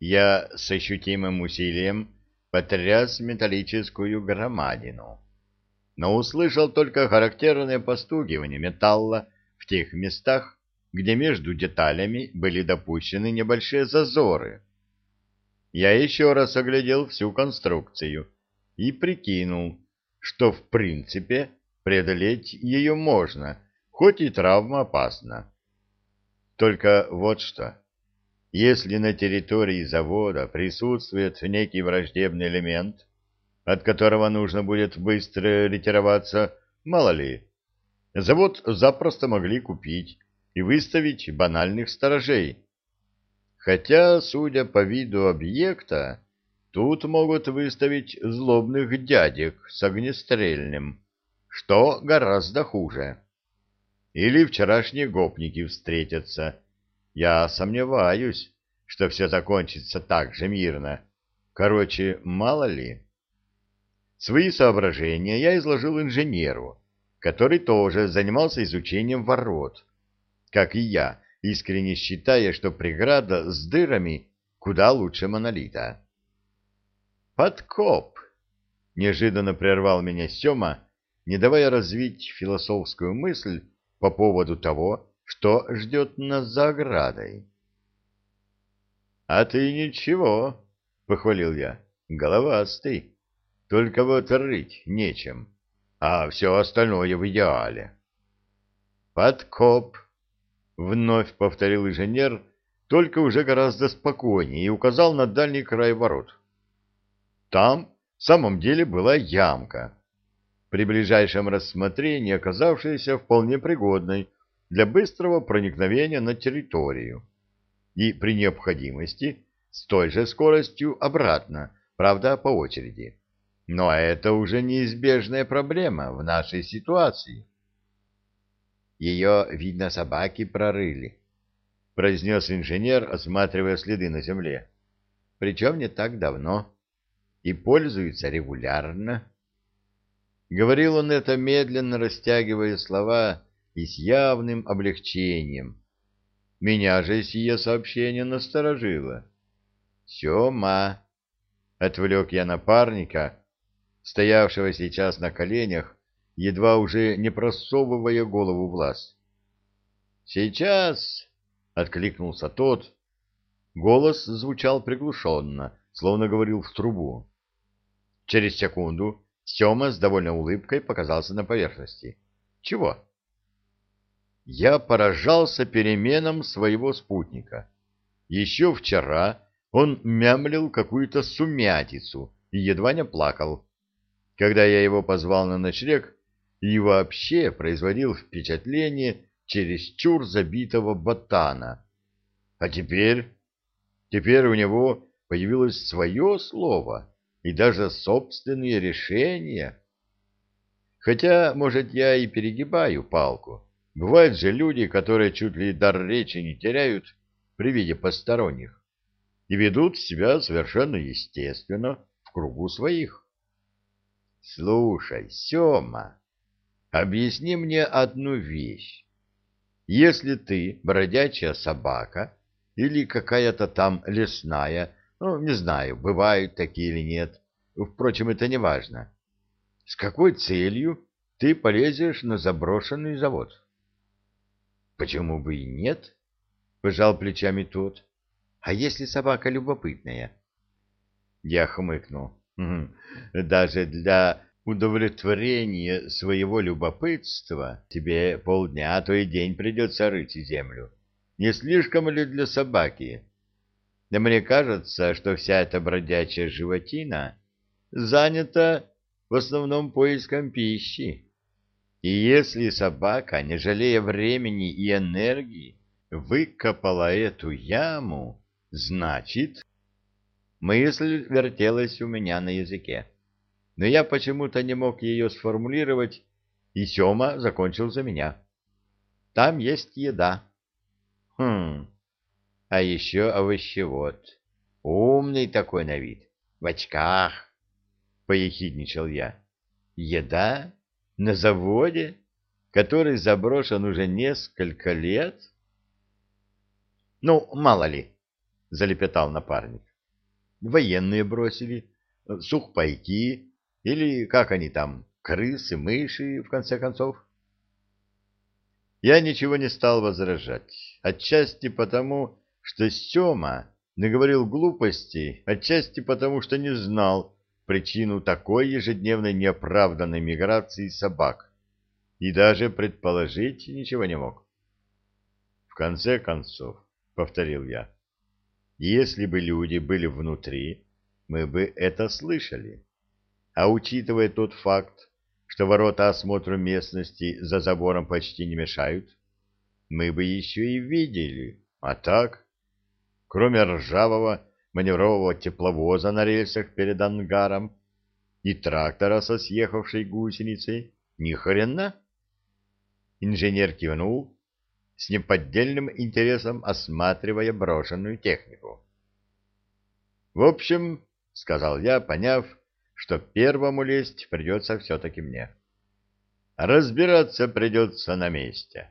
Я с ощутимым усилием потряс металлическую громадину, но услышал только характерное постугивание металла в тех местах, где между деталями были допущены небольшие зазоры. Я еще раз оглядел всю конструкцию и прикинул, что в принципе преодолеть ее можно, хоть и травма опасна. Только вот что. Если на территории завода присутствует некий враждебный элемент, от которого нужно будет быстро ретироваться, мало ли, завод запросто могли купить и выставить банальных сторожей. Хотя, судя по виду объекта, тут могут выставить злобных дядек с огнестрельным, что гораздо хуже. Или вчерашние гопники встретятся. Я сомневаюсь, что все закончится так же мирно. Короче, мало ли. Свои соображения я изложил инженеру, который тоже занимался изучением ворот, как и я, искренне считая, что преграда с дырами куда лучше монолита. «Подкоп!» — неожиданно прервал меня Сема, не давая развить философскую мысль, по поводу того, что ждет нас за оградой. — А ты ничего, — похвалил я, — головастый, только вот рыть нечем, а все остальное в идеале. — Подкоп, — вновь повторил инженер, только уже гораздо спокойнее и указал на дальний край ворот. Там в самом деле была ямка, при ближайшем рассмотрении оказавшаяся вполне пригодной для быстрого проникновения на территорию и при необходимости с той же скоростью обратно, правда, по очереди. Но это уже неизбежная проблема в нашей ситуации. Ее, видно, собаки прорыли, — произнес инженер, осматривая следы на земле. Причем не так давно. И пользуются регулярно. Говорил он это, медленно растягивая слова и с явным облегчением. Меня же сие сообщение насторожило. «Сема!» — отвлек я напарника, стоявшего сейчас на коленях, едва уже не просовывая голову в лаз. «Сейчас!» — откликнулся тот. Голос звучал приглушенно, словно говорил в трубу. Через секунду Сема с довольной улыбкой показался на поверхности. Чего? Я поражался переменам своего спутника. Еще вчера он мямлил какую-то сумятицу и едва не плакал. Когда я его позвал на ночлег, и вообще производил впечатление чересчур забитого ботана. А теперь... Теперь у него появилось свое слово — и даже собственные решения. Хотя, может, я и перегибаю палку. Бывают же люди, которые чуть ли дар речи не теряют при виде посторонних и ведут себя совершенно естественно в кругу своих. Слушай, Сёма, объясни мне одну вещь. Если ты бродячая собака или какая-то там лесная, ну, не знаю, бывают такие или нет. Впрочем, это не важно. С какой целью ты полезешь на заброшенный завод? Почему бы и нет? Пожал плечами тот. А если собака любопытная? Я хмыкнул. Даже для удовлетворения своего любопытства тебе полдня, а то и день придется рыть землю. Не слишком ли для собаки? Да мне кажется, что вся эта бродячая животина занята в основном поиском пищи. И если собака, не жалея времени и энергии, выкопала эту яму, значит... Мысль вертелась у меня на языке, но я почему-то не мог ее сформулировать, и Сема закончил за меня. Там есть еда. Хм, а еще овощевод. Умный такой на вид, в очках, — поехидничал я. Еда? На заводе, который заброшен уже несколько лет? Ну, мало ли, — залепетал напарник. Военные бросили, сухпайки, или как они там, крысы, мыши, в конце концов. Я ничего не стал возражать, отчасти потому, что Сема наговорил глупости, отчасти потому, что не знал причину такой ежедневной неоправданной миграции собак и даже предположить ничего не мог. В конце концов, — повторил я, — если бы люди были внутри, мы бы это слышали. А учитывая тот факт, что ворота осмотру местности за забором почти не мешают, мы бы еще и видели. А так, кроме ржавого маневрового тепловоза на рельсах перед ангаром и трактора со съехавшей гусеницей, ни хрена. Инженер кивнул, с неподдельным интересом осматривая брошенную технику. — В общем, — сказал я, поняв, что первому лезть придется все-таки мне. Разбираться придется на месте.